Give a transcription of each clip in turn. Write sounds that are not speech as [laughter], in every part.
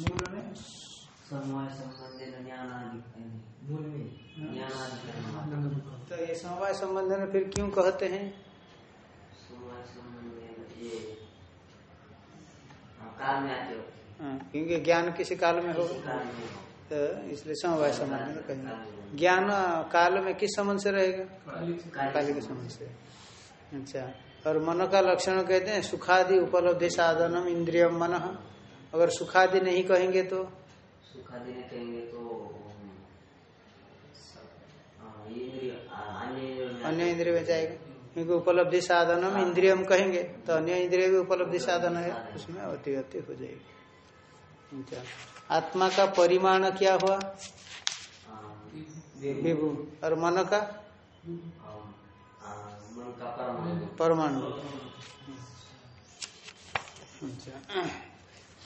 मूल में? समवाय संबंधी ज्ञानादि मूल में? ज्ञानादि तो ये समवाय संबंध में फिर क्यों कहते हैं? समवाय संबंधी ये हाँ, काल में आते हो। हाँ, क्योंकि ज्ञान किसी काल में होगा। हो। तो इसलिए समवाय संबंध में कहेंगे। ज्ञान काल में किस संबंध से रहेगा? काली के संबंध से। अच्छा और मन का लक्षण कहते हैं सुखादि उपलब्धि साधनम इंद्रियम मन। अगर सुखादि नहीं कहेंगे तो? सुखादि ने कहेंगे तो हाँ, हाँ, अन्य इंद्रियों में जाएगा। क्योंकि उपलब्धि साधनम इंद्रियम कहेंगे तो अन्य इंद्रिय भी उपलब्धि साधन है उसमें अति अति हो जाएगी। अच्छा। आत्मा का परिमाण क्या हुआ? हाँ, विभु। और मन का? हाँ, हाँ, परमाणु। परमाणु। अच्छा।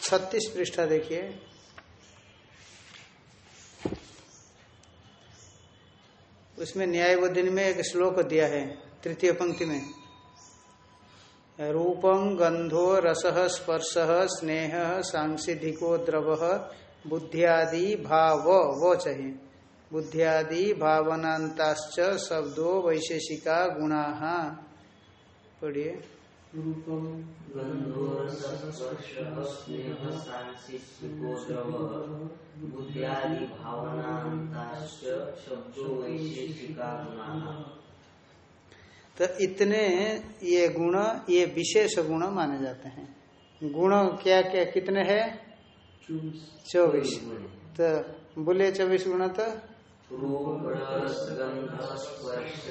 छत्तीस पृष्ठा देखिए। उसमें न्यायबोधिनी में एक श्लोक दिया है, तृतीय पंक्ति में। रूपम गंधो रस स्पर्श स्नेह सांसिधिको द्रव बुद्धियादि भाव, वो चाहिए। बुद्धियादि भावनांताश्च शब्दों वैशेषिका गुणा। पढ़िए। शब्दो वैशेषिका गुणाः तो इतने ये गुण ये विशेष गुण माने जाते हैं। गुण क्या क्या कितने हैं? चौबीस। तो बोले चौबीस गुण तो? रूप रस गंध स्पर्श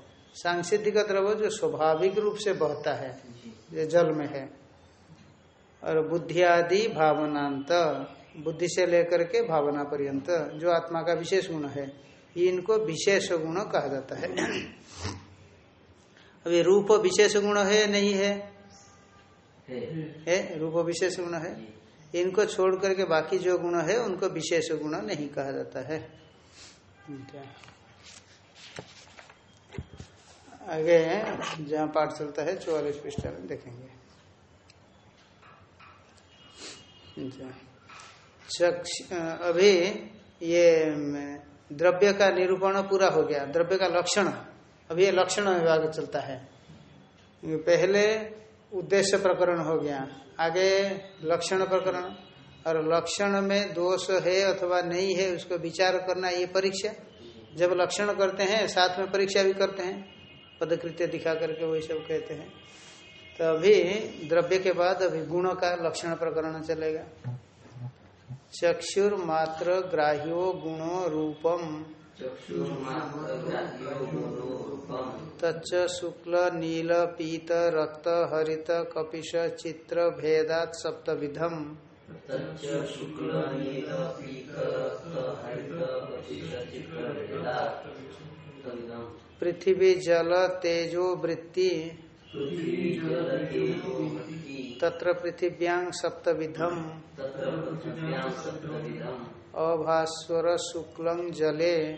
सांसिधिक द्रव जो स्वाभाविक रूप से बहता है, जो जल में है, और बुद्धि आदि भावनांत, बुद्धि से लेकर के भावना पर्यंत, जो आत्मा का विशेष गुण है इनको विशेष गुण कहा जाता है। अभी रूप विशेष गुण है, नहीं है? है? रूप विशेष गुण है? इनको छोड़ करके बाकी जो गुण है, उनको विशेष गुण नहीं कहा जाता है? आगे जहाँ पाठ चलता है, चौवालीस पृष्ठ में देखेंगे। अभी ये द्रव्य का निरूपण पूरा हो गया, द्रव्य का लक्षण। अभी ये लक्षण विभाग चलता है। पहले उद्देश्य प्रकरण हो गया, आगे लक्षण प्रकरण। और लक्षण में दोष है अथवा नहीं है, उसको विचार करना ये परीक्षा। जब लक्षण करते हैं, साथ में परीक्षा भी करते हैं। पदकृत्य दिखा करके वही सब कहते हैं। तो अभी द्रव्य के बाद अभी गुण का लक्षण प्रकरण चलेगा। चक्षुर मात्र ग्राह्यो गुणो रूपम। तच्च शुक्ल, नील, पीत, रक्त, हरित, कपिश, चित्र, भेदात, सप्तविधम। शुक्ल पृथ्वी जल तेजो वृत्ति। तत्र पृथिव्यां सप्तविधम्। अभास्वर शुक्लं जले।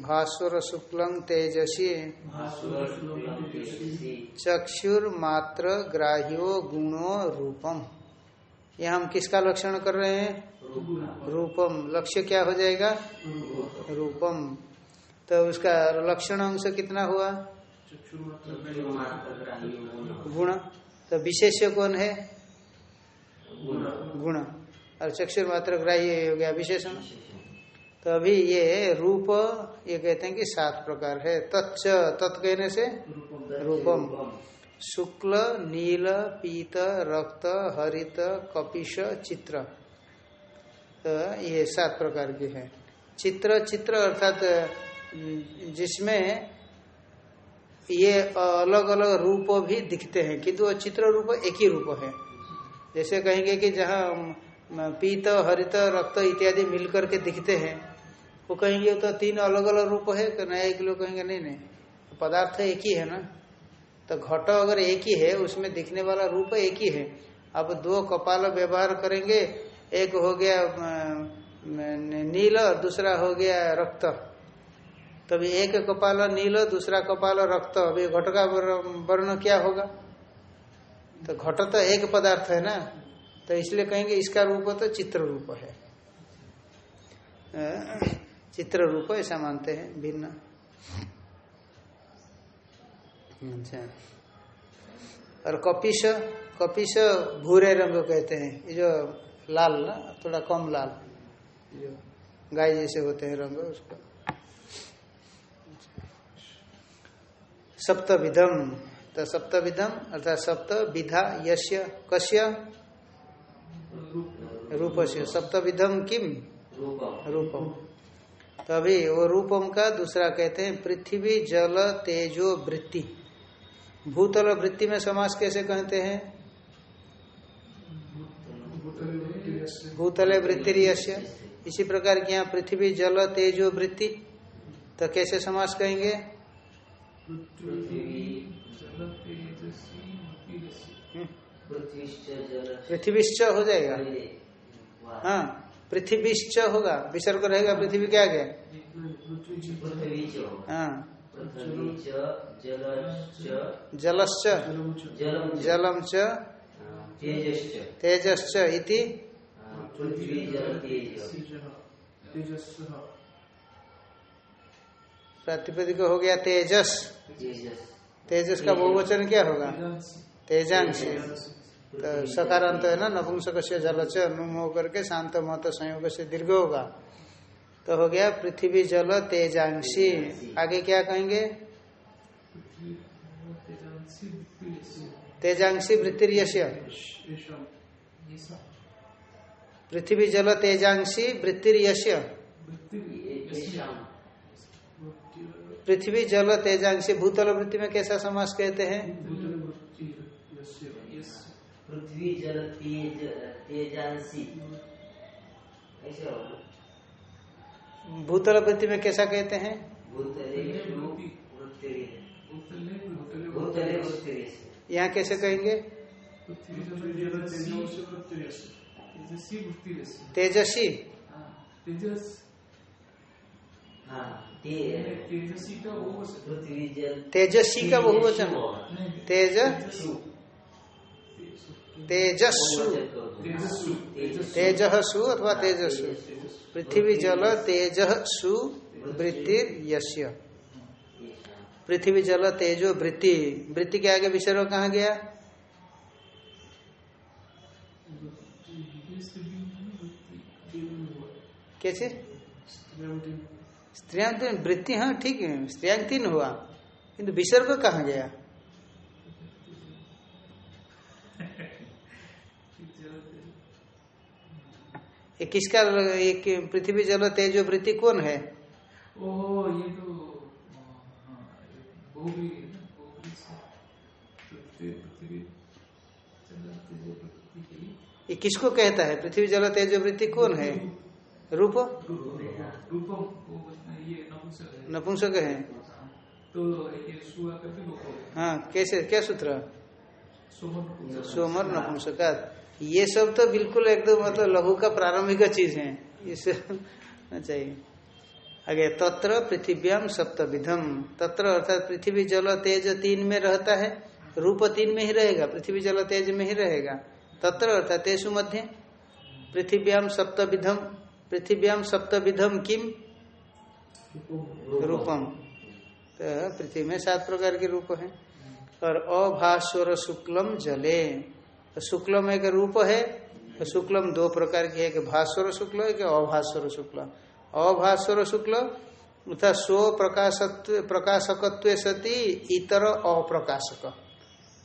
भास्वर शुक्लं तेजसी। भास्वर शुक्लं तेजसि। चक्षुर मात्र ग्राह्यो गुणो रूपम। ये हम किसका लक्षण कर रहे हैं? रूपम। लक्ष्य क्या हो जाएगा? रूपम। तो उसका लक्षण अंश कितना हुआ? गुण। तो विशेष कौन है? गुण। और चक्षुर मात्र ग्राह्य हो गया विशेषण। तो अभी ये रूप, ये कहते हैं कि सात प्रकार है। तच्च, तत् कहने से? रूपम। शुक्ल, नील, पीत, रक्त, हरित, कपिश, चित्र। तो ये सात प्रकार के हैं। चित्र चित्र अर्थात जिसमें ये अलग अलग रूप भी दिखते हैं, किंतु वो चित्र रूप एक ही रूप है। जैसे कहेंगे कि जहाँ पीत, हरित, रक्त इत्यादि मिल करके दिखते हैं, वो कहेंगे तो तीन अलग अलग रूप है कि नया एक लोग कहेंगे, नहीं नहीं, पदार्थ एक ही है ना। तो घट अगर एक ही है, उसमें दिखने वाला रूप एक ही है। अब दो कपाल व्यवहार करेंगे, एक हो गया नील और दूसरा हो गया रक्त। तभी एक कपाल नील, दूसरा कपाल रक्त। अभी घट का वर्ण क्या होगा? तो घट तो एक पदार्थ है ना? तो इसलिए कहेंगे इसका रूप तो चित्र रूप है। चित्र रूप ऐसा मानते हैं, भिन्न। अच्छा। और कपिश कपिश भूरे रंग कहते हैं। ये जो लाल ना, थोड़ा कम लाल। जो गाय जैसे होते हैं रंग, उसको। सप्तविधम तो सप्तविधम अर्थात सप्त विधा यश्य कश्य रूपस्य। सप्तविधम किम? रूपम। तो अभी वो रूपम का दूसरा कहते हैं पृथ्वी, जल, तेजो, वृत्ति। भूतल वृत्ति में समास कैसे कहते हैं? भूतले वृत्ति यस्य भूतले वृत्ति यश्य इसी प्रकार की यहाँ पृथ्वी जल तेजो वृत्ति तो कैसे समास कहेंगे? पृथ्वीश्च हो जाएगा। हाँ पृथ्वीश्च होगा। विसर्ग रहेगा पृथ्वी क्या होगा। हाँ। जलश्च। जलम च तेजश्च। इति? प्रातिपदिक हो गया तेजस। तेजस। तेजस का बहुवचन क्या होगा? तेजांश तो सकारांत है ना नपुंसक से जलच नुम होकर के शांत मत संयोग से दीर्घ होगा। तो हो गया पृथ्वी जल तेजांशी। आगे क्या कहेंगे? तेजांशी येषां पृथ्वी जल तेजांशी वृत्तिर्यस्य। पृथ्वी जल तेजांशी भूतल वृत्ति में कैसा समास कहते हैं? पृथ्वी जल तेज होगा भूतल वृत्ति में कैसा कहते हैं? भूतले वृत्तिरे भूतले भूतले भूतले वृत्तिरे यहाँ कैसे कहेंगे? पृथ्वी जल तेजसी वृत्तिरस्य तेजसी हाँ, तेजस। हाँ ते तेजसी का वो वचन। पृथ्वी जल। तेजस्वी का बहुवचन तेज? सु तेजस्सु तेजस्सु अथवा तेजस्सु पृथ्वी जल तेजसु वृत्ति यस्य। पृथ्वी जल तेजो वृत्ति। वृत्ति के आगे विसर्ग कहाँ गया? कैसे स्त्रियांग तीन वृत्ति हाँ ठीक है। स्त्रियांग तीन हुआ। किंतु विसर्ग कहाँ गया? ये किसका एक पृथ्वी जल तेजो वृत्ति कौन है? ओ ये तो हाँ, ये किसको कहता है? पृथ्वी जल तेजो वृत्ति कौन है? रूप? ये नपुंसक है। तो ये हो? कैसे क्या सूत्र? सोमर नपुंसकात ये सब तो बिल्कुल एकदम मतलब लघु का प्रारंभिक चीज़ है। इसे होना चाहिए। आगे, तत्र पृथिव्याम सप्तविधम तत्र अर्थात पृथ्वी, जल, तेज तीन में रहता है। रूप तीन में ही रहेगा। पृथ्वी, जल, तेज में ही रहेगा। तत्र अर्थात तेसु मध्य। पृथिव्याम सप्तविधम पृथिव्याम सप्तविधम किम रूपम तो पृथ्वी में सात प्रकार के रूप है। और अभास्वर शुक्लम जले। तो शुक्लम एक रूप है तो शुक्लम दो प्रकार की है, एक भास्वर शुक्ल, एक अभास्वर शुक्ल। अभास्वर शुक्ल अर्थात स्व प्रकाशत्व, प्रकाशकत्व सती, इतर अप्रकाशक।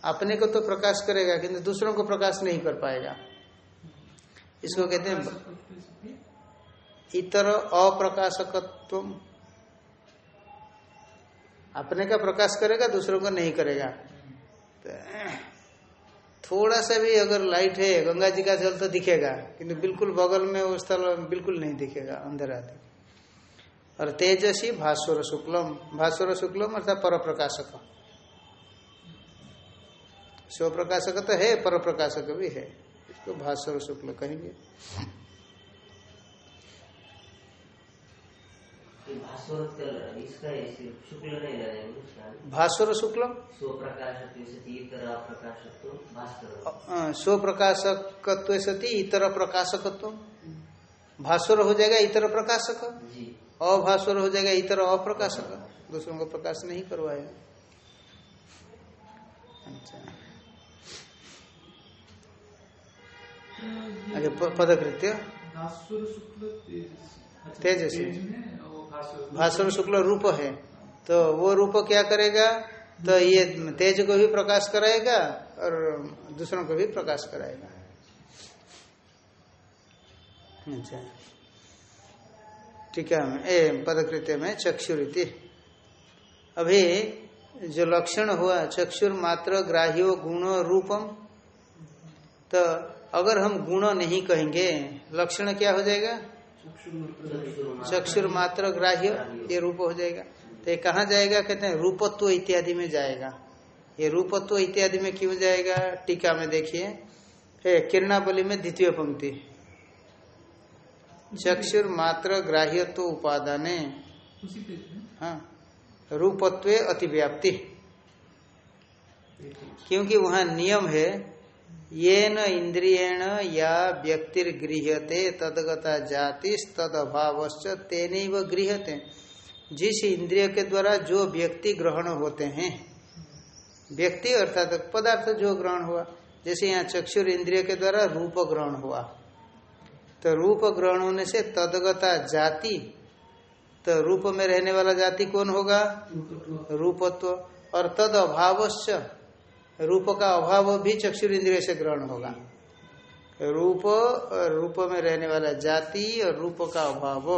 अपने को तो प्रकाश करेगा, किंतु दूसरों को प्रकाश नहीं कर पाएगा। इसको कहते हैं इतर अप्रकाशकत्व अपने का प्रकाश करेगा, दूसरों को नहीं करेगा। तो थोड़ा सा भी अगर लाइट है, गंगा जी का जल तो दिखेगा, किंतु बिल्कुल बगल में वो स्थल बिल्कुल नहीं दिखेगा अंधेरा दिखेगा और तेजसी भास्वर शुक्लम भास्वर शुक्लम अर्थात पर प्रकाशक स्व प्रकाशक तो है पर प्रकाशक भी है, इसको भास्वर शुक्ल कहेंगे। भास्वर कल- इसका ऐसे शुक्ल स्व प्रकाशत्व सती इतर प्रकाशकत्व सती इतर प्रकाशकत्व? भास्वर हो जाएगा इतर प्रकाशक? अभास्वर हो जाएगा इतर अप्रकाशक? दूसरों को प्रकाश नहीं करवाएगा अच्छा। आगे पदकृत्य? भास्वर भास्वर शुक्ल रूप है। तो वो रूप क्या करेगा? तो ये तेज को भी प्रकाश कराएगा और दूसरों को भी प्रकाश कराएगा। अच्छा। ठीक है ए पदकृत्य में चक्षुरीति। अभी जो लक्षण हुआ, चक्षुर मात्र ग्राह्यो गुण रूपम। तो अगर हम गुण नहीं कहेंगे, लक्षण क्या हो जाएगा? चक्षुर मात्र ग्राह्य ये रूप हो जाएगा। तो ये कहाँ जाएगा? कहते हैं रूपत्व इत्यादि में जाएगा। ये रूपत्व इत्यादि में क्यों जाएगा? टीका में देखिए। हे किरणावली में द्वितीय पंक्ति। चक्षुर मात्र ग्राह्यत्व उपादाने। हाँ। रूपत्व अतिव्याप्ति। क्योंकि वहाँ नियम है ये न इंद्रियण या व्यक्तिर्गृह्यते तदगता जाति तद अभावश्च तेन गृह्यते। जिस इंद्रिय के द्वारा जो व्यक्ति ग्रहण होते हैं व्यक्ति अर्थात पदार्थ जो ग्रहण हुआ जैसे यहाँ चक्षुर इंद्रिय के द्वारा रूप ग्रहण हुआ। तो रूप ग्रहण होने से तदगता जाति तो रूप में रहने वाला जाति कौन होगा? रूपत्व। और तद अभावश्च रूप का अभाव भी चक्षुर इंद्रिय से ग्रहण होगा। रूप और रूप में रहने वाला जाति और रूप का अभाव,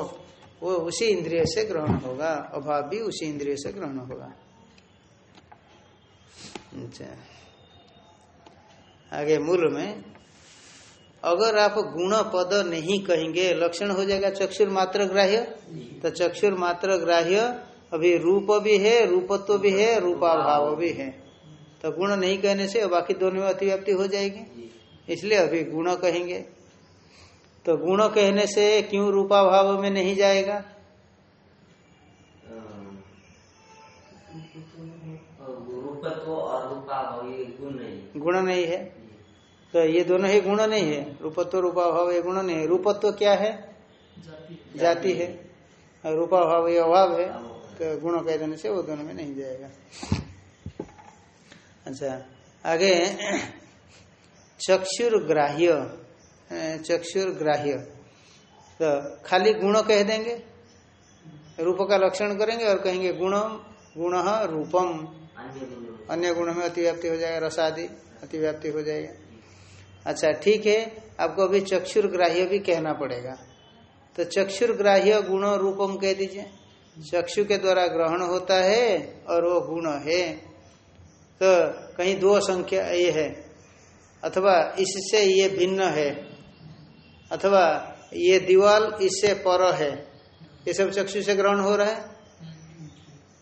वो उसी इंद्रिय से ग्रहण होगा। अभाव भी उसी इंद्रिय से ग्रहण होगा। अच्छा। आगे मूल में, अगर आप गुण पद नहीं कहेंगे, लक्षण हो जाएगा चक्षुर मात्र ग्राह्य। तो चक्षुर मात्र ग्राह्य, अभी रूप भी है, रूपत्व भी है, रूपाभाव भी है। तो गुण नहीं कहने से बाकी दोनों में अतिव्याप्ति हो जाएगी। इसलिए अभी गुण कहेंगे। तो गुण कहने से क्यों रूपाभाव में नहीं जाएगा? गुण नहीं है। तो ये दोनों ही गुण नहीं है। रूपत्व, रूपाभाव, ये गुण नहीं है। रूपत्व क्या है? जाति है। रूपाभाव, ये अभाव है। तो गुण कह देने से वो दोनों में नहीं जाएगा। अच्छा आगे चक्षुर ग्राह्य चक्षुर ग्राह्य तो खाली गुण कह देंगे रूप का लक्षण करेंगे और कहेंगे गुण गुण रूपम। अन्य गुण में अतिव्याप्ति हो जाएगा रसादि अतिव्याप्ति हो जाएगा। अच्छा ठीक है आपको अभी चक्षुर ग्राह्य भी कहना पड़ेगा। तो चक्षुर ग्राह्य गुण रूपम कह दीजिए। चक्षु के द्वारा ग्रहण होता है और वो गुण है। तो कहीं दो संख्या ये है। अथवा इससे ये भिन्न है। अथवा ये दीवाल इससे पर है। ये सब चक्षु से ग्रहण हो रहा है।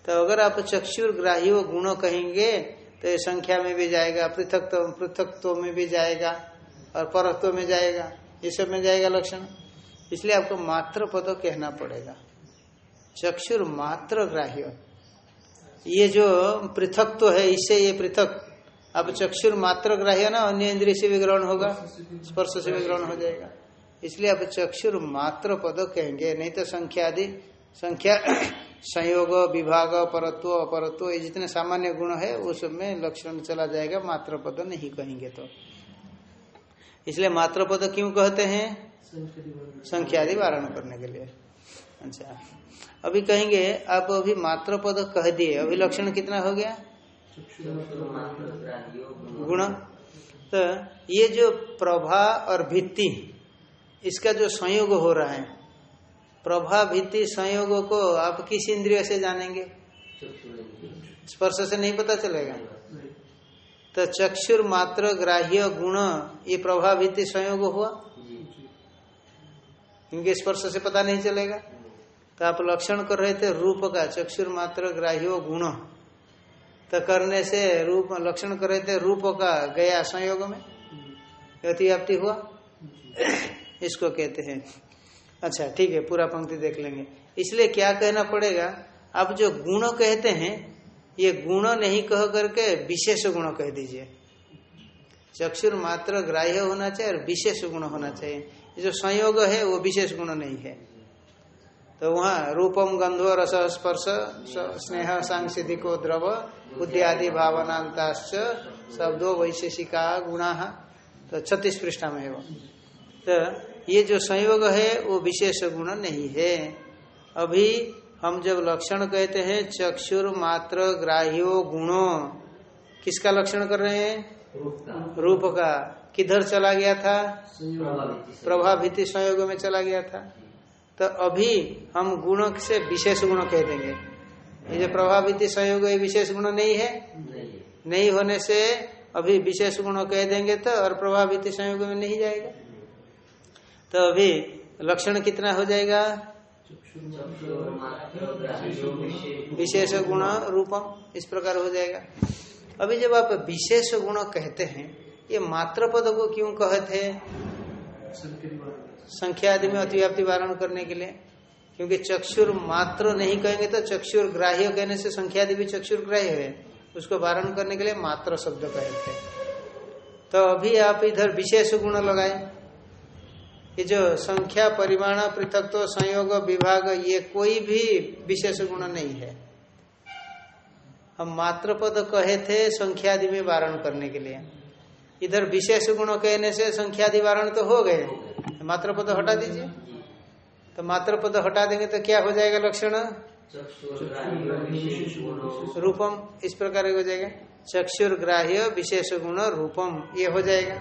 तो अगर आप चक्षुर ग्राह्य गुण कहेंगे तो ये संख्या में भी जाएगा पृथक पृथकत्व में भी जाएगा और परत्व में जाएगा। ये सब में जाएगा लक्षण। इसलिए आपको मात्र पद कहना पड़ेगा। चक्षुर मात्र ग्राह्य। ये जो पृथकत्व है, इससे ये पृथक। अब चक्षुर मात्र ग्राह्य ना, अन्य इंद्रिय से भी ग्रहण होगा, स्पर्श से भी ग्रहण हो जाएगा। इसलिए अब चक्षुर मात्र पद कहेंगे, नहीं तो संख्या आदि [coughs] संख्या संयोग, विभाग परत्व अपरत्व, ये जितने सामान्य गुण है उस में लक्षण चला जाएगा, मात्र पद नहीं कहेंगे तो। इसलिए मात्र पद क्यों कहते हैं? संख्या आदि वारण करने के लिए। अच्छा। अभी कहेंगे आप अभी मात्र पद कह दिए अभी लक्षण कितना हो गया? गुण। तो ये जो प्रभा और भित्ति इसका जो संयोग हो रहा है प्रभा भित्ति संयोग को आप किस इंद्रिय से जानेंगे? स्पर्श से नहीं पता चलेगा। तो चक्षुर मात्र ग्राह्य गुण ये प्रभावित संयोग हुआ? क्योंकि स्पर्श से पता नहीं चलेगा। तो आप लक्षण कर रहे थे रूप का, चक्षुर मात्र, ग्राह्यो गुण। तो करने से रूप, लक्षण कर रहे थे रूप का, गया संयोग में। अतिव्याप्ति हुआ? इसको कहते हैं। अच्छा ठीक है, पूरा पंक्ति देख लेंगे। इसलिए क्या कहना पड़ेगा? आप जो गुण कहते हैं, ये गुण नहीं कह करके विशेष गुण कह दीजिए। चक्षुर मात्र, ग्राह्य होना चाहिए और विशेष गुण होना चाहिए। जो संयोग है, वो विशेष गुण नहीं है। तो वहाँ रूपम गंधो रस स्पर्श स्नेह सांसिधिको द्रव बुद्धि आदि भावनांताश्च शब्दों वैशेषिका गुणा। तो छत्तीस पृष्ठा में है वो तो ये जो संयोग है वो विशेष गुण नहीं है। अभी हम जब लक्षण कहते हैं चक्षुर मात्र ग्राह्यो गुणो। किसका लक्षण कर रहे हैं? रूप का किधर चला गया था? प्रभावित संयोग में चला गया था। तो अभी हम गुण से विशेष गुण कह देंगे। ये जो प्रभावित संयोग ये विशेष गुण नहीं है? नहीं नहीं होने से अभी विशेष गुण कह देंगे तो और प्रभावित संयोग में नहीं जाएगा। तो अभी लक्षण कितना हो जाएगा? विशेष गुण रूपम इस प्रकार हो जाएगा। अभी जब आप विशेष गुण कहते हैं ये मात्र पद को क्यों कहते हैं? संख्या आदि में अतिव्याप्ति वारण करने के लिए। क्योंकि चक्षुर मात्र नहीं कहेंगे तो चक्षुर ग्राह्य कहने से संख्या आदि भी चक्षुर ग्राह्य है। उसको वारण करने के लिए मात्र शब्द कहते हैं तो अभी आप इधर विशेष गुण लगाए। ये जो संख्या, परिमाण पृथक तो संयोग, विभाग, ये कोई भी विशेष गुण नहीं है। हम मात्र पद कहे थे संख्या आदि में वारण करने के लिए। इधर विशेष गुण कहने से संख्यादि वारण तो हो गए। मात्र पद हटा दीजिए। तो मात्र पद हटा देंगे तो क्या हो जाएगा लक्षण? रूपम, इस प्रकार हो जाएगा। चक्षुर ग्राह्य विशेष गुण रूपम, ये हो जाएगा।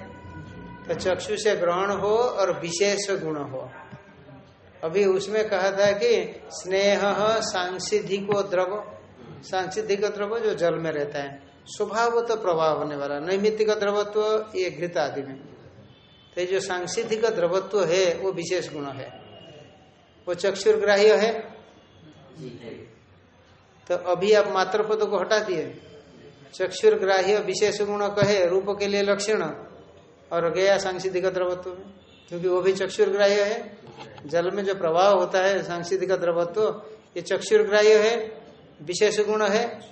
तो चक्षु से ग्रहण हो और विशेष गुण हो। अभी उसमें कहा था कि स्नेह, सांसिधिको द्रव। सांसिधिक द्रव जो जल में रहता है, स्वभाव तो प्रभाव होने वाला, नैमित्तिक द्रवत्व, ये घृत आदि में। तो जो सांसिधिक द्रवत्व है, वो विशेष गुण है। वो चक्षुर ग्राह्य है। तो अभी आप मात्र पद को हटा दिए। चक्षुर ग्राह्य विशेष गुण कहे, रूप के लिए लक्षण, और गया सांसिधिक द्रवत्व में। क्योंकि वो भी चक्षुर ग्राह्य है। जल में जो प्रभाव होता है सांसिधिक द्रवत्व ये चक्षुर ग्राह्य है, विशेष गुण है,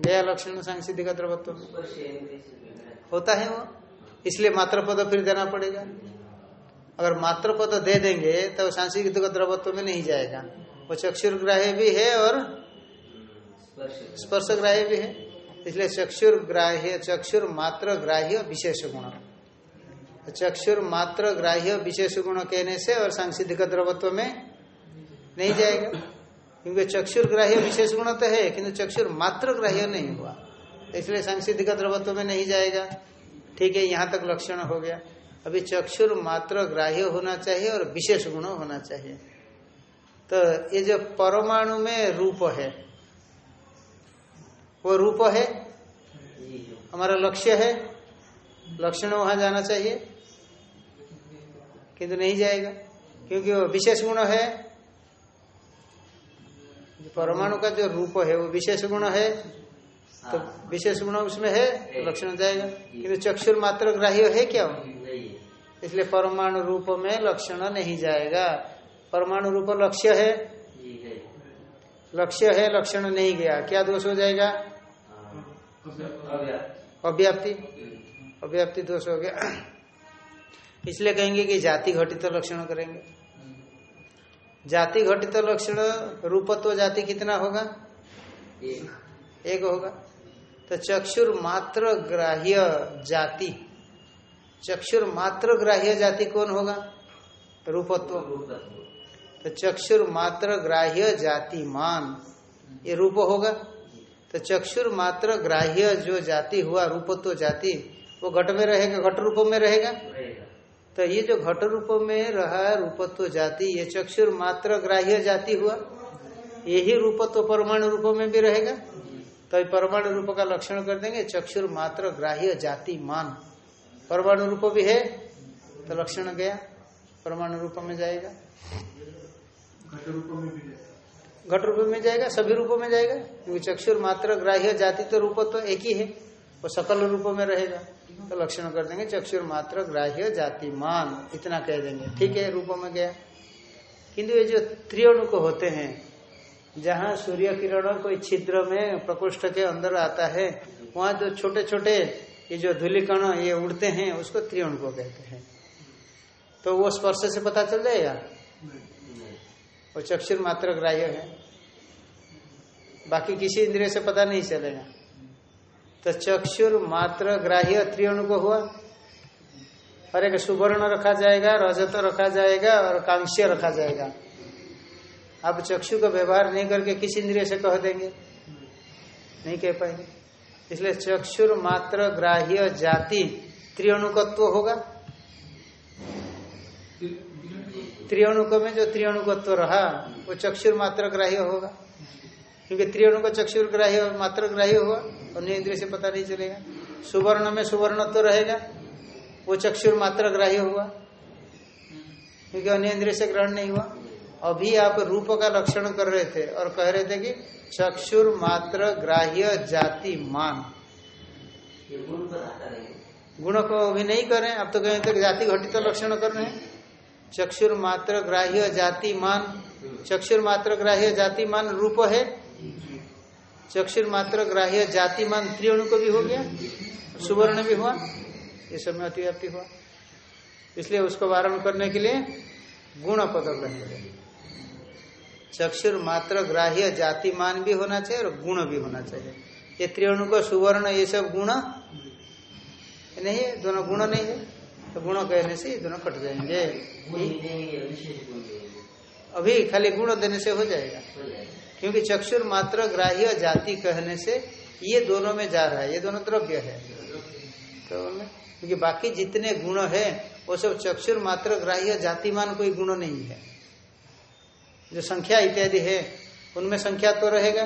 गया लक्षण सांसिधिक द्रवत्व होता है वो। इसलिए मात्र पद फिर देना पड़ेगा। अगर मात्र पद दे देंगे तो सांस्कृतिक द्रवत्व में नहीं जाएगा। वो चक्षुर ग्राह्य भी है और स्पर्श ग्राह्य भी है। इसलिए चक्षुर ग्राह्य चक्षुर मात्र ग्राह्य विशेष गुण। चक्षुर मात्र ग्राह्य विशेष गुण कहने से और सांसिधिक द्रवत्व में नहीं जाएगा। क्योंकि चक्षुर ग्राह्य विशेष गुण तो है, किंतु चक्षुर मात्र ग्राह्य नहीं हुआ। इसलिए सांसिधिक द्रवत्व में नहीं जाएगा। ठीक है, यहाँ तक लक्षण हो गया। अभी चक्षुर मात्र ग्राह्य होना चाहिए और विशेष गुण होना चाहिए। तो ये जो परमाणु में रूप है, वो रूप है? हमारा लक्ष्य है? लक्षण वहाँ जाना चाहिए? किंतु नहीं जाएगा, क्योंकि वो विशेष गुण है। परमाणु का जो रूप है, वो विशेष गुण है। तो विशेष गुण उसमें है तो लक्षण जाएगा। किंतु चक्षुर मात्र ग्राह्य है क्या? नहीं इसलिए परमाणु रूप में लक्षण नहीं जाएगा। परमाणु रूप लक्ष्य है। लक्ष्य है लक्षण नहीं गया। क्या दोष हो जाएगा? हाँ। अव्याप्ति। अव्याप्ति दोष हो गया। इसलिए कहेंगे कि जाति घटित लक्षण करेंगे। जाति घटित लक्षण रूपत्व जाति कितना होगा? एक होगा। तो चक्षुर मात्र ग्राह्य जाति। चक्षुर मात्र ग्राह्य जाति कौन होगा? रूपत्व। तो चक्षुर मात्र ग्राह्य जाति मान ये रूप होगा। तो चक्षुर मात्र ग्राह्य जो जाति हुआ रूपत्व जाति वो घट में रहेगा घट रूप में रहेगा? रहेगा। तो ये जो घट रूप में रहा रूपत्व जाति ये चक्षुर मात्र ग्राह्य जाति हुआ। यही रूपत्व परमाणु रूप में भी रहेगा? तो परमाणु रूप का लक्षण कर देंगे चक्षुर मात्र ग्राह्य जाति मान। परमाणु रूप भी है तो लक्षण गया परमाणु रूप में जाएगा। घट रूप में भी घट रूप में जाएगा सभी रूपों में जाएगा क्योंकि चक्षुर मात्र ग्राह्य जाति तो रूप तो एक ही है वो सकल रूप में रहेगा तो लक्षण कर देंगे चक्षुर मात्र ग्राह्य जाति मान इतना कह देंगे। ठीक है रूपों में गया। किंतु ये जो त्रिअणुक होते हैं जहाँ सूर्य किरण कोई छिद्र में प्रकोष्ठ के अंदर आता है वहाँ जो छोटे छोटे ये जो धूलिकण ये उड़ते हैं उसको त्रिवण को कहते हैं। तो वो स्पर्श से पता चल जाएगा? वो चक्षुर मात्र ग्राह्य है। बाकी किसी इंद्रिय से पता नहीं चलेगा। तो चक्षुर मात्र ग्राह्य त्रिअणु को हुआ। और एक सुवर्ण रखा जाएगा रजत रखा जाएगा और कांस्य रखा जाएगा। आप चक्षु का व्यवहार नहीं करके किस इंद्रिय से कह देंगे? नहीं कह पाएँगे। इसलिए चक्षुर मात्र ग्राह्य जाति त्रिअणुकत्व होगा। त्रिअणुक में जो त्रिअणुकत्व रहा, वो चक्षुर मात्र ग्राह्य होगा। क्योंकि त्रिअणु का चक्षुर ग्राह्य, मात्र ग्राह्य हुआ, अन्य इंद्रिय से पता नहीं चलेगा। सुवर्ण में सुवर्णत्व रहेगा, वो चक्षुर मात्र ग्राह्य हुआ। क्योंकि अन्य इंद्रिय से ग्रहण नहीं हुआ। अभी आप रूप का लक्षण कर रहे थे और कह रहे थे कि चक्षुर मात्र ग्राह्य जाति मान। गुण को अभी नहीं कर रहे अब तो कहें तक जाति घटित तो लक्षण कर रहे हैं। चक्षुर मात्र ग्राह्य जाति मान। चक्षुर मात्र ग्राह्य जाति मान रूप है। चक्षुर मात्र ग्राह्य जाति मान त्रिअणु को भी हो गया सुवर्ण भी हुआ ये सब में अतिव्याप्ति हुआ। इसलिए उसको वारण करने के लिए गुण पद रहेंगे चक्षुर मात्र ग्राह्य जाति मान भी होना चाहिए और गुण भी होना चाहिए। ये त्रिअणु को सुवर्ण ये सब गुण नहीं है दोनों गुण नहीं है। तो गुण कहने से ये दोनों कट जाएँगे। अभी खाली गुण देने से हो जाएगा। क्योंकि चक्षुर मात्र ग्राह्य जाति कहने से ये दोनों में जा रहा है ये दोनों द्रव्य है। तो क्योंकि बाकी जितने गुण है वो सब चक्षुर मात्र ग्राह्य जातिमान कोई गुण नहीं है। जो संख्या इत्यादि है उनमें संख्या तो रहेगा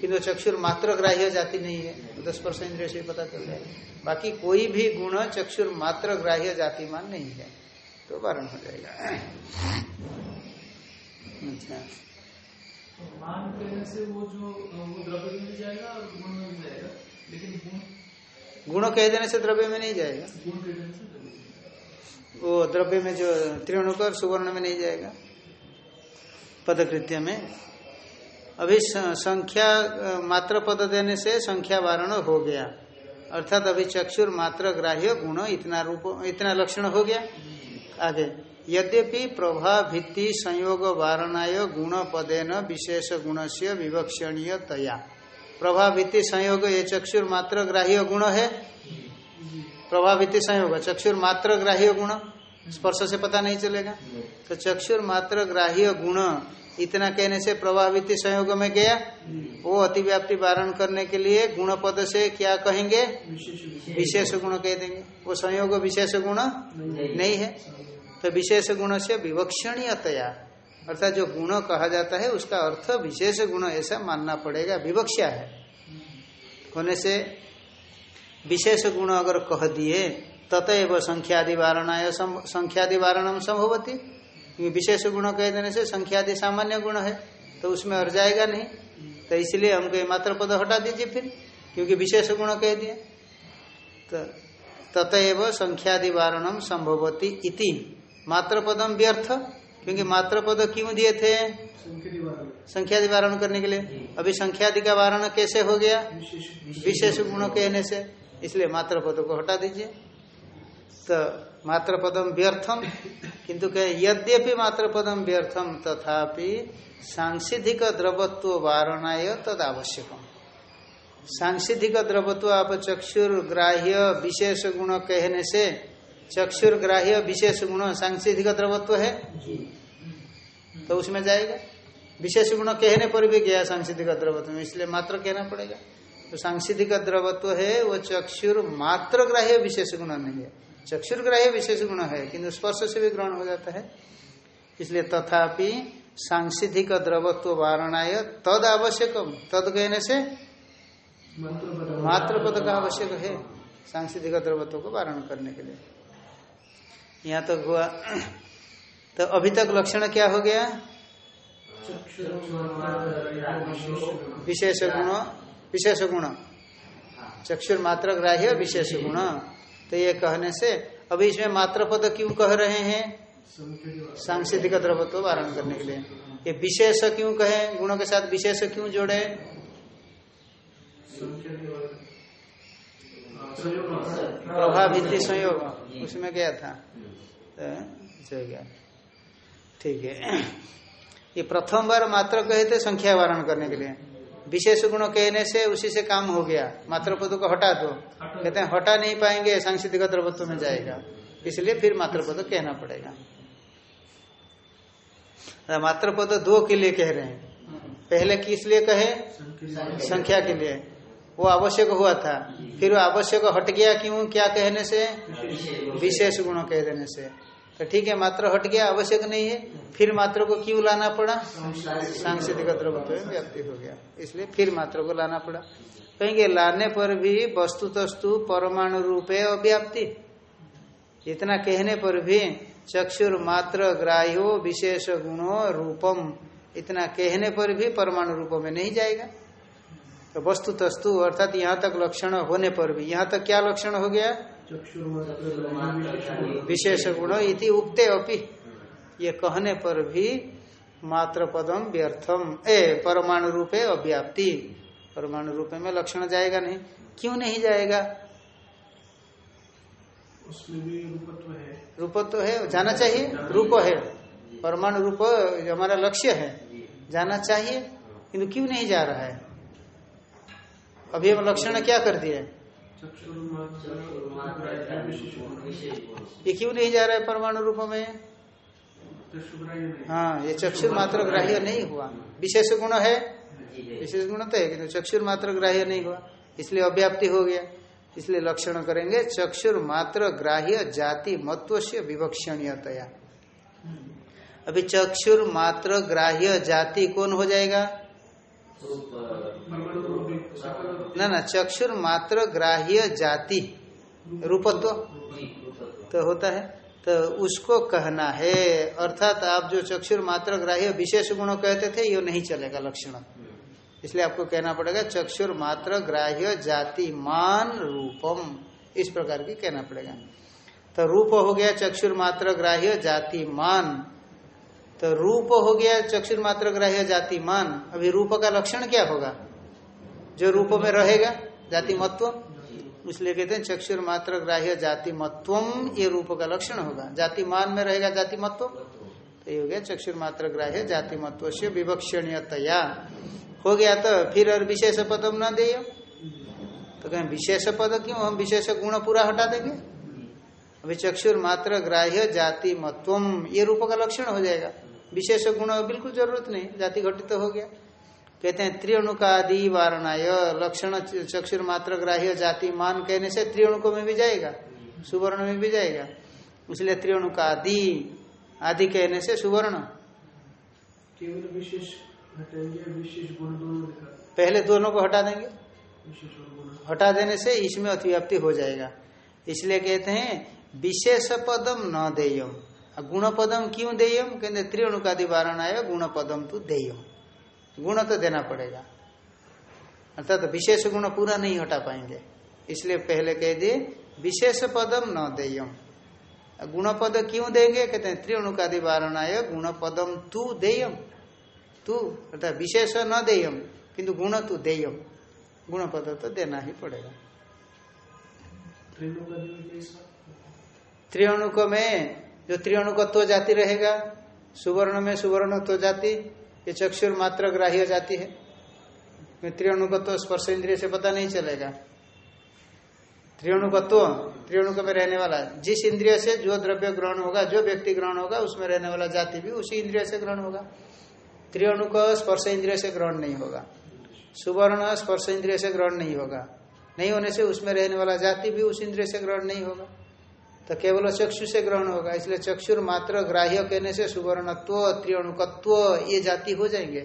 किंतु चक्षुर मात्र ग्राह्य जाति नहीं है। दस परसेंट इंद्रिय से पता चल जाएगा। बाकी कोई भी गुण चक्षुर मात्र ग्राह्य जातिमान नहीं है तो वारण हो जाएगा। अच्छा। तो मान कहने से वो जो वो द्रव्य में जाएगा और गुण में भी जाएगा लेकिन गुण गुण कह देने से द्रव्य में नहीं जाएगा। गुण कह देने से द्रव्य में जाएगा। वो द्रव्य में जो त्रिणुकर सुवर्ण में नहीं जाएगा। पदकृत्य में। अभी संख्या मात्र पद देने से संख्या वारण हो गया। अर्थात अभी चक्षुर, मात्र, ग्राह्य, गुण, इतना रूप, इतना लक्षण हो गया। आगे, यद्यपि प्रभा, भित्ति, संयोग, वारणाय, गुण पदेन, विशेष गुण से विवक्षणीय, तया। प्रभा, भित्ति, संयोग, ये चक्षुर, मात्र, ग्राह्य, गुण है? प्रभावित संयोग, चक्षुर, मात्र, ग्राह्य, गुण। स्पर्श से पता नहीं चलेगा। तो चक्षुर मात्र ग्राह्य गुण इतना कहने से प्रभावित संयोग में गया वो अतिव्याप्ति वारण करने के लिए गुण पद से क्या कहेंगे? विशेष गुण। कह देंगे। वो संयोग विशेष गुण नहीं। है। तो विशेष गुण से विवक्षणीयतया अर्थात जो गुण कहा जाता है उसका अर्थ विशेष गुण ऐसा मानना पड़ेगा विवक्षा है। होने से विशेष गुण अगर कह दिए ततएव संख्यादि वारणाय सम- संख्यादि वारणम संभवती विशेष गुण कह देने से संख्यादि सामान्य गुण है तो उसमें और जाएगा नहीं। तो इसलिए हमको ये मात्र पद हटा दीजिए फिर, क्योंकि विशेष गुण कह दिए। तो ततएव संख्यादि वारणम संभवती इति। मात्र पदम व्यर्थ, क्योंकि मात्र पद क्यों दिए थे? संख्यादि वारण करने के लिए। अभी संख्यादि का वारण कैसे हो गया? विशेष गुण कहने से। इसलिए मात्र पद को हटा दीजिए। तो मात्र पदम व्यर्थम किंतु कहे यद्यपि मात्र पदम व्यर्थम तथापि सांसिधिक द्रवत्व वारणाय तद आवश्यकम सांसिधिक द्रवत्व आप चक्षुर ग्राह्य विशेष गुण कहने से चक्षुर ग्राह्य विशेष गुण सांसिधिक द्रवत्व है तो उसमें जाएगा। विशेष गुण कहने पर भी गया सांसिधिक द्रवत्व में इसलिए मात्र कहना पड़ेगा। तो सांसिधिक द्रवत्व है वो चक्षुर मात्र ग्राह्य विशेष गुण नहीं है। चक्षुर ग्राह्य विशेष गुण है, किंतु स्पर्श से भी ग्रहण हो जाता है। इसलिए तथापि सांसिधिक द्रवत्व वारणाय तद आवश्यकम। तद कहने से मात्र पद का आवश्यक है, सांसिधिक द्रवत्व को वारण करने के लिए। यहाँ तक तो हुआ। तो अभी तक लक्षण क्या हो गया? विशेष गुण। विशेष गुण। चक्षुर मात्र ग्राह्य विशेष गुण। तो ये कहने से, अभी इसमें मात्र पद क्यों कह रहे हैं? सांस्कृतिक द्रवत्व वारण करने के लिए। ये विशेष क्यों कहे? गुणों के साथ विशेष क्यों जोड़े? प्रभाभित्ति संयोग। उसमें क्या था? तो ठीक है। ये प्रथम बार मात्र कहे थे, संख्या वारण करने के लिए। विशेष गुण कहने से उसी से काम हो गया। मात्र पद को हटा दो। कहते हैं, हटा नहीं पाएँगे सांस्कृतिक द्रवत्व में जाएगा। इसलिए फिर मात्र पद कहना पड़ेगा। मात्र पद दो के लिए कह रहे हैं। पहले किस लिए कहे? संख्या के लिए। वो आवश्यक हुआ था। फिर वो आवश्यक हट गया क्यों? क्या कहने से? विशेष गुण कह देने से। तो ठीक है, मात्र हट गया, आवश्यक नहीं है। फिर मात्र को क्यों लाना पड़ा? सांस्कृतिक द्रवत्व में व्याप्ति हो गया। इसलिए फिर मात्र को लाना पड़ा। कहेंगे, लाने पर भी वस्तु तस्तु परमाणु रूपे अव्याप्ति। इतना कहने पर भी चक्षुर मात्र ग्राह्यो विशेष गुणो रूपम। इतना कहने पर भी परमाणु रूप में नहीं जाएगा। तो वस्तु तस्तु अर्थात यहाँ तक लक्षण होने पर भी। यहाँ तक क्या लक्षण हो गया? विशेष गुण इति उक्ते अपि। ये कहने पर भी मात्र पदम व्यर्थम ए परमाणु रूपे अव्याप्ति। परमाणु रूप में लक्षण जाएगा नहीं। क्यों नहीं जाएगा? उसमें भी रूपत्व है। रूपत्व है जाना चाहिए? रूप है। परमाणु रूप हमारा लक्ष्य है। जाना चाहिए। किंतु क्यों नहीं जा रहा है? अभी हम लक्षण क्या कर दिए? ये क्यों नहीं जा रहा है परमाणु रूप में? हाँ ये चक्षुर मात्र ग्राह्य नहीं हुआ। विशेष गुण है? विशेष गुण तो है चक्षुर मात्र ग्राह्य नहीं हुआ। इसलिए अव्याप्ति हो गया। इसलिए लक्षण करेंगे चक्षुर मात्र ग्राह्य जाति मत्व से विवक्षणीयतया। अभी चक्षुर मात्र ग्राह्य जाति कौन हो जाएगा? ना ना चक्षुर मात्र ग्राह्य जाति। रूपत्व? तो होता है। तो उसको कहना है। अर्थात आप जो चक्षुर मात्र ग्राह्य विशेष गुण कहते थे ये नहीं चलेगा लक्षण। इसलिए आपको कहना पड़ेगा चक्षुर मात्र ग्राह्य जाति मान रूपम। इस प्रकार की कहना पड़ेगा। तो रूप हो गया चक्षुर मात्र ग्राह्य जाति मान। तो रूप हो गया चक्षुर मात्र ग्राह्य जाति मान। अभी रूप का लक्षण क्या होगा? जो रूप में रहेगा जाति मत्व इसलिए कहते हैं चक्षुर मात्र ग्राह्य जाति मत्वम ये रूप का लक्षण होगा। जाति मान में रहेगा जाति मत्व तो ये हो गया चक्षुर मात्र ग्राह्य जाति मत्व से विवक्षणीयतया। हो गया तो फिर और विशेष पदम न दे तो कहें विशेष पद क्यों? हम विशेष गुण पूरा हटा देंगे? अभी चक्षुर मात्र ग्राह्य जाति मत्वम ये रूप का लक्षण हो जाएगा। विशेष गुण बिल्कुल ज़रूरत नहीं, जाति घटित तो हो गया। कहते हैं त्रिअणुकादि वारणाय लक्षण चक्षुर मात्र ग्राह्य जाति मान कहने से त्रिअणुको में भी जाएगा सुवर्ण में भी जाएगा। इसलिए त्रिअणुकादि आदि आदि कहने से सुवर्ण। पहले दोनों को हटा देंगे। हटा देने से इसमें अतिव्याप्ति हो जाएगा। इसलिए कहते हैं विशेष पदम न देयम। गुण पदम क्यों देयम? कहते त्रिअणुकादि वारणाय गुण पदम तो देयम। गुण तो देना पड़ेगा। अर्थात तो विशेष गुण पूरा नहीं हटा पाएँगे। इसलिए पहले कह दिए विशेष पदम न देयम। गुण पद क्यों देंगे? कहते हैं त्रिअणुकादि वारणाय गुण पदम तू देयम। तू अर्थात विशेष न देयम किंतु गुण तू देयम। गुण पद तो देना ही पड़ेगा। त्रिलोक आदि में जो त्रिअणुक तो जाति रहेगा सुवर्ण में सुवर्ण तो जाति ये चक्षुर मात्र ग्राह्य जाति है त्रिअणुकत्व तो स्पर्श इंद्रिय से पता नहीं चलेगा। त्रिअणुकत्व त्रिअणुक में रहने वाला, जिस इंद्रिय से जो द्रव्य ग्रहण होगा, जो व्यक्ति ग्रहण होगा, उसमें रहने वाला जाति भी उसी इंद्रिय से ग्रहण होगा। त्रिअणुक स्पर्श इंद्रिय से ग्रहण नहीं होगा। सुवर्ण स्पर्श इंद्रिय से ग्रहण नहीं होगा। नहीं होने से उसमें रहने वाला जाति भी उस इंद्रिय से ग्रहण नहीं होगा। तो केवल चक्षु से ग्रहण होगा इसलिए चक्षुर मात्र ग्राह्य कहने से सुवर्णत्व त्रिअणुकत्व ये जाति हो जाएँगे।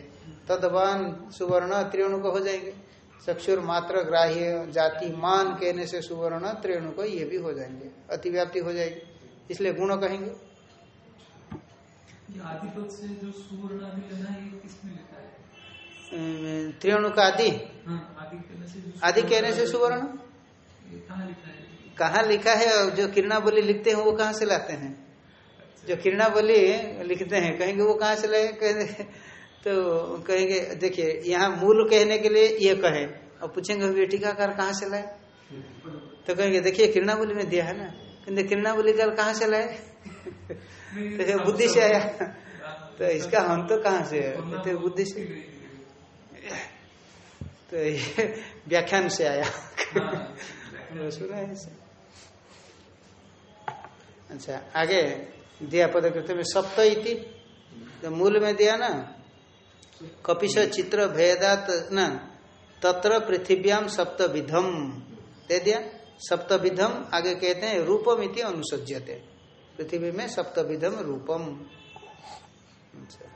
तदवान सुवर्ण त्रिअणुक हो जाएँगे। चक्षुर मात्र ग्राह्य जाति मान कहने से सुवर्ण त्रेणु को ये भी हो जाएँगे। अतिव्याप्ति हो जाएगी। इसलिए गुण कहेंगे। सुवर्ण आदि है आदि? कहने से सुवर्ण कहाँ लिखा है है और जो किरणावली लिखते हैं वो कहाँ से लाते हैं? जो किरणावली लिखते हैं कहेंगे वो कहाँ से लाए? कहेंगे तो कहेंगे देखिए यहाँ मूल कहने के लिए ये कहे और पूछेंगे ये टीकाकार कहाँ से लाए? तो कहेंगे देखिए किरणावली में दिया है ना? कहते किरणावली कल कहाँ से लाए? तो बुद्धि से आया। तो इसका हम तो कहाँ से है कहते बुद्धि से तो ये व्याख्यान से आया। तो सुना है। अच्छा आगे दिया पदकृत में सप्त इति। तो मूल में दिया ना? कपिश चित्र भेदात न? तत्र पृथिव्याम सप्त विधम दे दिया? सप्त विधम आगे कहते हैं, रूपम इति अनुसज्यते। पृथ्वी में सप्त विधम रूपम। अच्छा।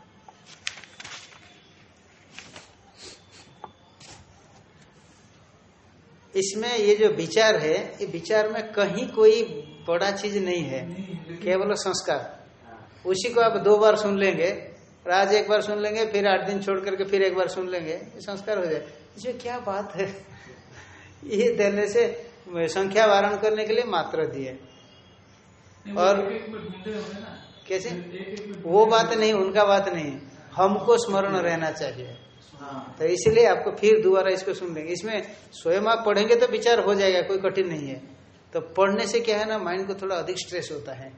इसमें ये जो विचार है, ये विचार में कहीं कोई बड़ा चीज़ नहीं है। केवल संस्कार। उसी को आप दो बार सुन लेंगे आज एक बार सुन लेंगे फिर आठ दिन छोड़ करके फिर एक बार सुन लेंगे संस्कार हो जाए। इसमें क्या बात है? ये देने से संख्या वारण करने के लिए मात्र दिए और- कैसे? वो बात नहीं उनका बात नहीं हमको स्मरण रहना चाहिए। तो इसलिए आपको फिर दोबारा इसको सुन लेंगे। इसमें स्वयं आप पढ़ेंगे तो विचार हो जाएगा कोई कठिन नहीं है। तो पढ़ने से क्या है ना माइंड को थोड़ा अधिक स्ट्रेस होता है।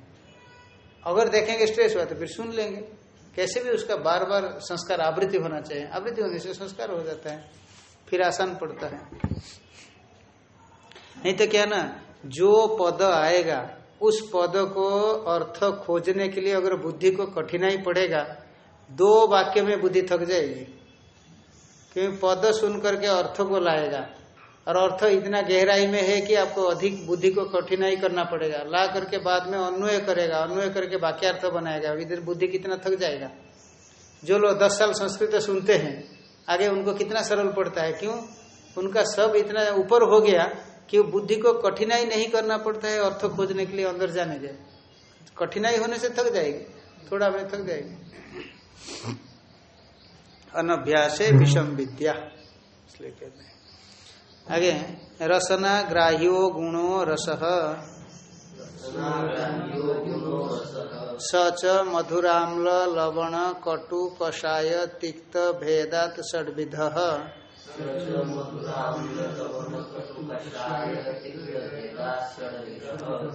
अगर देखेंगे स्ट्रेस हुआ तो फिर सुन लेंगे। कैसे भी उसका बार बार संस्कार आवृत्ति होना चाहिए। आवृत्ति होने से संस्कार हो जाता है। फिर आसान पड़ता है। नहीं तो क्या ना, जो पद आएगा, उस पद को अर्थ खोजने के लिए अगर बुद्धि को कठिनाई पड़ेगा, दो वाक्य में बुद्धि थक जाएगी। क्योंकि पद सुन करके अर्थ को लाएगा। और अर्थ इतना गहराई में है कि आपको अधिक बुद्धि को कठिनाई करना पड़ेगा। ला करके बाद में अन्वय करेगा, अन्वय करके वाक्यार्थ बनाएगा। इधर बुद्धि कितना थक जाएगा। जो लोग दस साल संस्कृत सुनते हैं, आगे उनको कितना सरल पड़ता है? क्यों? उनका सब इतना ऊपर हो गया कि बुद्धि को कठिनाई नहीं करना पड़ता है, अर्थ खोजने के लिए अंदर जाने के कठिनाई होने से थक जाएगी, थोड़ा में थक जाएगी। अनभ्यास विषम विद्या, इसलिए कहते हैं। आगे रसना ग्राह्यो गुणो रस। स च मधुराम्ल लवण कटु कषाय तिक्त भेदात षड्विध।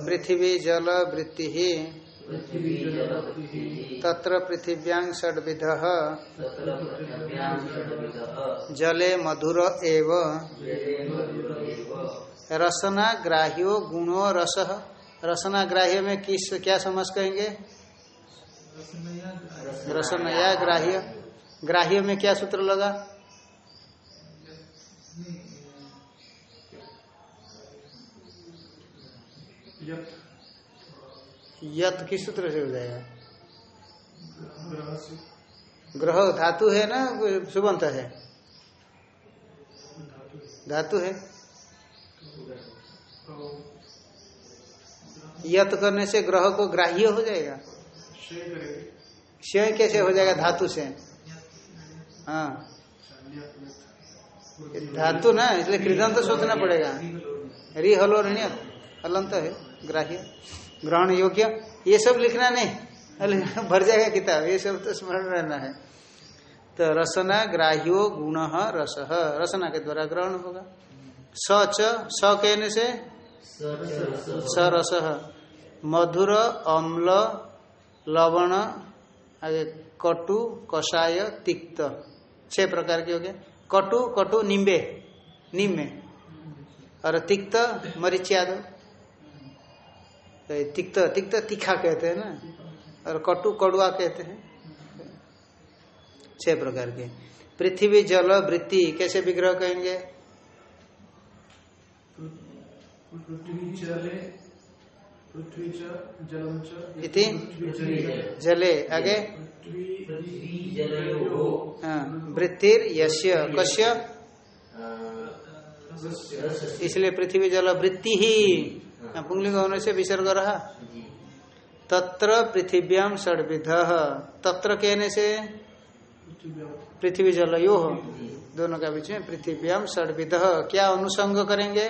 पृथ्वी जल वृत्ति। तत्र पृथिव्यांग षड्विध। जले मधुर एव। रसना ग्राह्यो गुणो रस। रसना ग्राह्य में किस क्या समझ कहेंगे? रसनया ग्राह्य ग्राह्य में क्या सूत्र लगा? यत यत किस सूत्र से हो जाएगा। ग्रह धातु है ना सुबंत है। धातु है। यत करने से ग्रह को ग्राह्य हो जाएगा। क्षय कैसे हो जाएगा? धातु से। हाँ। धातु ना इसलिए कृदंत सोचना पड़ेगा। रि हलो हलंत है ग्राह्य। ग्रहण योग्य, ये सब लिखना नहीं। भर जाएगा किताब, ये सब तो स्मरण रहना है। तो रसना ग्राह्यो गुण रस, रसना के द्वारा ग्रहण होगा। स च, स कहने से? स रस। मधुर, अम्ल, लवण, आगे कटु, कषाय, तिक्त। छह प्रकार के हो गए। कटु कटु, निम्बे। निम्बे। और तिक्त, मरीच्याद। तो तिक्त तिक्त तीखा कहते हैं ना? और कटु कड़ुआ कहते हैं। छह प्रकार के। पृथ्वी जल वृत्ति कैसे विग्रह कहेंगे? पृथ्वी जले इति? आगे? पृथ्वी हाँ, वृत्तिर यस्य कस्य? इसलिए पृथ्वी जल वृत्ति ही। पुंगलिंग होने से विसर्ग रहा। तत्र पृथिव्याम षडविध। तत्र कहने से? पृथ्वी जल यो दोनों का बीच में पृथिव्याम षडविध। क्या अनुसंग करेंगे?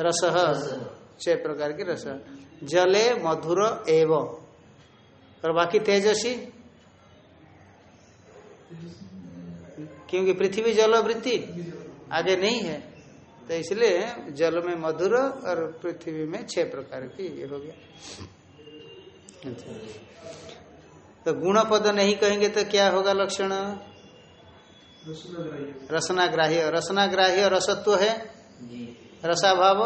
रस। छह प्रकार की रस। जले मधुर एव। और बाकी तेजसी? क्योंकि पृथ्वी जल वृत्ति। आगे नहीं है। तो इसलिए जल में मधुर और पृथ्वी में छह प्रकार की ये हो गया। अच्छा। तो गुण पद नहीं कहेंगे तो क्या होगा लक्षण? रसनाग्राह्य। रसनाग्राह्य रसत्व है? रसाभाव?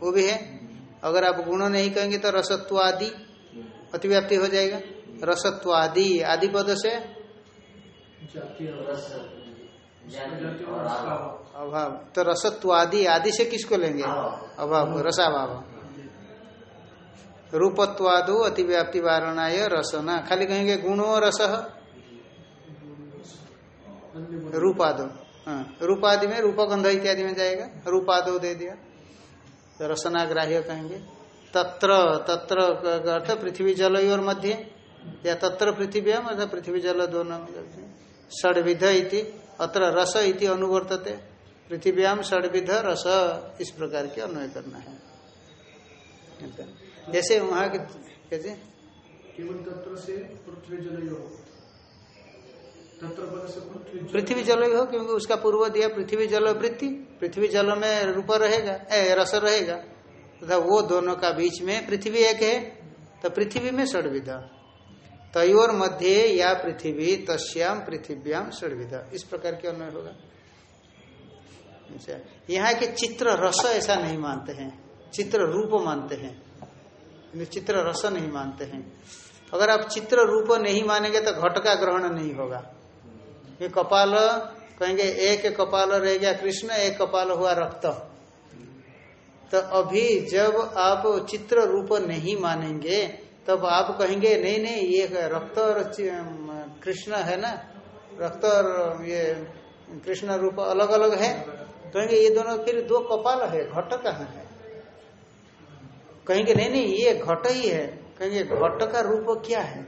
वो भी है? अगर आप गुण नहीं कहेंगे तो रसत्व आदि अतिव्याप्ति हो जाएगा। रसत्व आदि आदि पद से? अभाव। तो रसत्व आदि से किसको लेंगे? अभाव। रसाभाव। रूपत्वादो अतिव्याप्ति वारणाय रसना। खाली कहेंगे गुणो रस। रूपादो। हाँ रूपादि में रूपगंध इत्यादि में जाएगा। रूपादो दे दिया। तो रसना ग्राह्य कहेंगे। तत्र तत्र अर्थ पृथ्वी जल और मध्य। या तत्र पृथ्वी अर्थात पृथ्वी जल दोनों में षडविध इति अत्र रस इति अनुवर्तते। पृथ्व्याम षडविध रस। इस प्रकार के अन्वय करना है। जैसे वहाँ के कैसे? पृथ्वी जल ही हो क्योंकि उसका पूर्व दिया पृथ्वी जल वृत्ति। पृथ्वी जल में रूप रहेगा ए, रस रहेगा। तथा वो दोनों का बीच में पृथ्वी एक है तो पृथ्वी में षडविध। तयोर मध्य या पृथ्वी तस्याम पृथिव्याम षडविध। इस प्रकार के अन्वय होगा। यहाँ के चित्र रस ऐसा नहीं मानते हैं। चित्र रूप मानते हैं। चित्र रस नहीं मानते हैं। अगर आप चित्र रूप नहीं मानेंगे तो घट का ग्रहण नहीं होगा। ये कपाल कहेंगे, एक कपाल रह गया कृष्ण, एक कपाल हुआ रक्त। तो अभी जब आप चित्र रूप नहीं मानेंगे, तब आप कहेंगे, नहीं नहीं, ये रक्त और कृष्ण है ना? रक्त और ये कृष्ण रूप अलग अलग है? कहेंगे, ये दोनों फिर दो कपाल है, घट कहाँ है? कहेंगे, नहीं नहीं, ये घट ही है। कहेंगे, घट का रूप क्या है?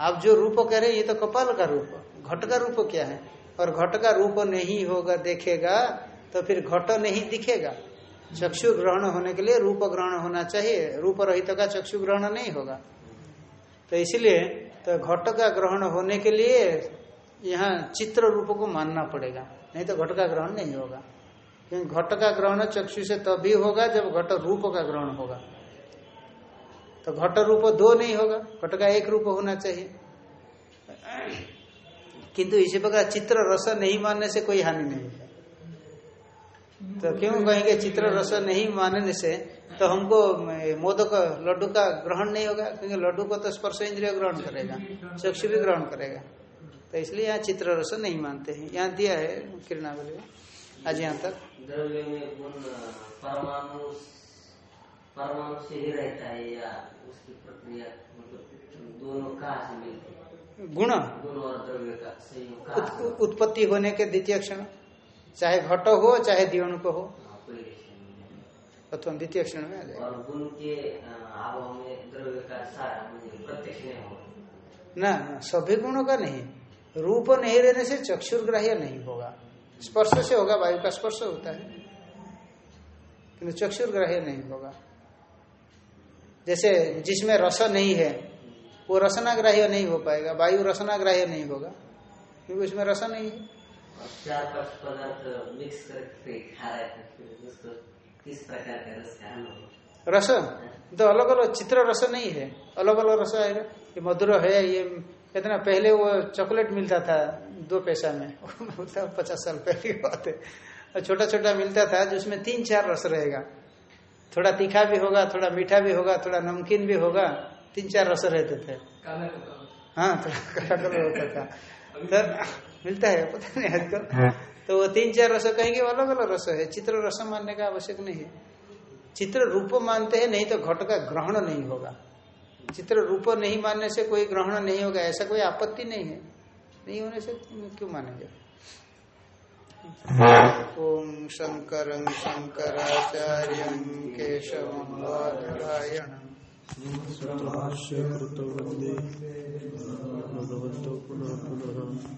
आप जो रूप कह रहे हैं, ये तो कपाल का रूप। घट का रूप क्या है? और घट का रूप नहीं होगा, देखेगा तो फिर घट नहीं दिखेगा। चक्षु ग्रहण होने के लिए रूप ग्रहण होना चाहिए। रूप रहित का चक्षु ग्रहण नहीं होगा। तो इसलिए तो घट का ग्रहण होने के लिए यहाँ चित्र रूप को मानना पड़ेगा। नहीं तो घट का ग्रहण नहीं होगा। क्योंकि घट का ग्रहण चक्षु से तभी होगा जब घट रूप का ग्रहण होगा। तो घट रूप दो नहीं होगा, घट का एक रूप होना चाहिए। किंतु इसी प्रकार चित्र रस नहीं मानने से कोई हानि नहीं है तो क्यों कहेंगे चित्र रस नहीं मानने से? तो हमको मोदक लड्डू का ग्रहण नहीं होगा, क्योंकि लड्डू को तो स्पर्श इंद्रिय ग्रहण करेगा, चक्षु भी ग्रहण करेगा। तो इसलिए यहाँ चित्र रस नहीं मानते हैं। यहाँ दिया है किरणावली आज यहाँ तक। द्रव्य में गुण परमाणु परमाणु से ही रहता है या उसकी प्रक्रिया मतलब दोनों कहाँ से मिलते हैं? गुण। उत, उत्पत्ति होने के द्वितीय क्षण चाहे घट हो चाहे दियोणु को हो। हाँ। प्रथम द्वितीय क्षण में आ जाएगा। और गुण के में द्रव्य का सारा प्रत्यक्ष नहीं ना ना, सभी गुणों का नहीं। रूप नहीं रहने से चक्षुर्ग्राह्य नहीं होगा। स्पर्श से होगा वायु का स्पर्श होता है। किंतु चक्षुर्ग्राह्य नहीं होगा। जैसे जिसमें रस नहीं है वो रसनाग्राह्य नहीं हो पाएगा वायु रसनाग्राह्य नहीं होगा क्योंकि उसमें रस नहीं है। और चार पाँच पदार्थ मिक्स करके खा रहे थे फिर उसको किस प्रकार का रस रस? तो अलग अलग चित्र रस नहीं है। अलग अलग रस आएगा। ये मधुर है ये कितना पहले वो चॉकलेट मिलता था दो पैसा में। [laughs] मतलब पचास साल पहले की बात है। और छोटा छोटा मिलता था जिसमें तीन चार रस रहेगा। थोड़ा तीखा भी होगा थोड़ा मीठा भी होगा थोड़ा नमकीन भी होगा तीन चार रस रहते थे। हाँ थोड़ा काला कलर होता था। [laughs] तो मिलता है पता नहीं आजकल तो वो तीन चार रस कहेंगे अलग अलग रस है। चित्र रस मानने का आवश्यक नहीं है। चित्र रूप मानते हैं नहीं तो घट का ग्रहण नहीं होगा। चित्र रूप नहीं मानने से कोई ग्रहण नहीं होगा ऐसा कोई आपत्ति नहीं है। नहीं होने से क्यों मानेंगे? हाँ। ओम शंकर शंकराचार्य केशव भगवत पुनः पुनः।